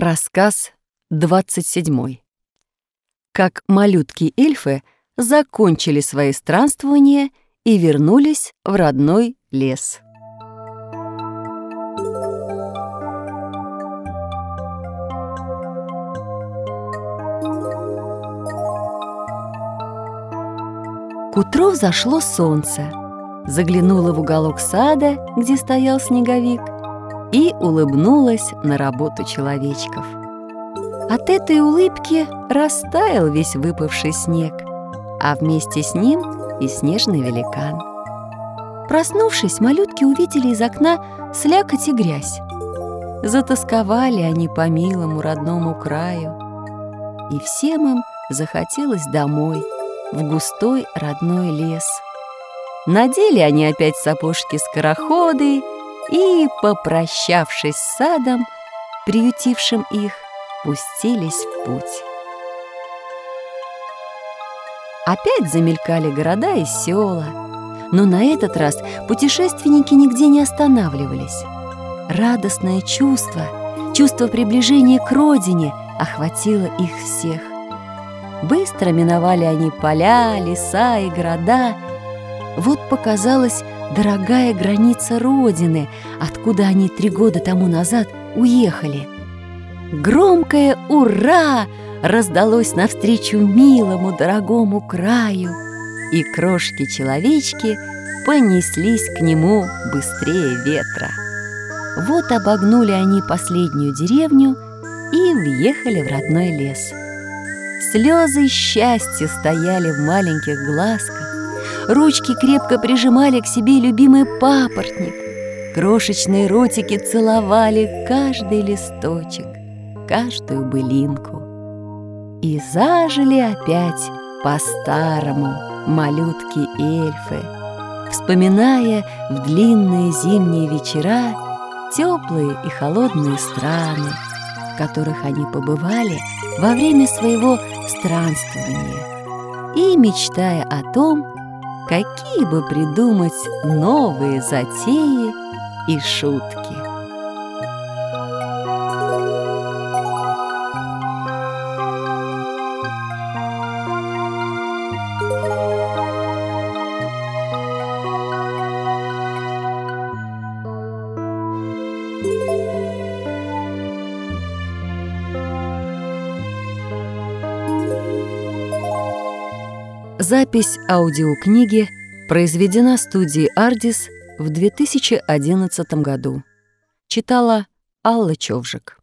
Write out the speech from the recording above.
Рассказ 27. Как малютки-эльфы закончили свои странствования и вернулись в родной лес. К утру взошло солнце, заглянуло в уголок сада, где стоял снеговик, и улыбнулась на работу человечков. От этой улыбки растаял весь выпавший снег, а вместе с ним и снежный великан. Проснувшись, малютки увидели из окна слякоть и грязь. Затасковали они по милому родному краю, и всем им захотелось домой, в густой родной лес. Надели они опять сапожки-скороходы и, попрощавшись с садом, приютившим их, пустились в путь. Опять замелькали города и села, но на этот раз путешественники нигде не останавливались. Радостное чувство, чувство приближения к родине охватило их всех. Быстро миновали они поля, леса и города. Вот показалась дорогая граница Родины, откуда они три года тому назад уехали. Громкое «Ура!» раздалось навстречу милому дорогому краю, и крошки-человечки понеслись к нему быстрее ветра. Вот обогнули они последнюю деревню и въехали в родной лес. Слезы счастья стояли в маленьких глазках, Ручки крепко прижимали к себе любимый папоротник. Крошечные ротики целовали каждый листочек, каждую былинку. И зажили опять по-старому малютки-эльфы, вспоминая в длинные зимние вечера теплые и холодные страны, в которых они побывали во время своего странствования, и мечтая о том, какие бы придумать новые затеи и шутки. Запись аудиокниги произведена студией «Ардис» в 2011 году. Читала Алла Човжик.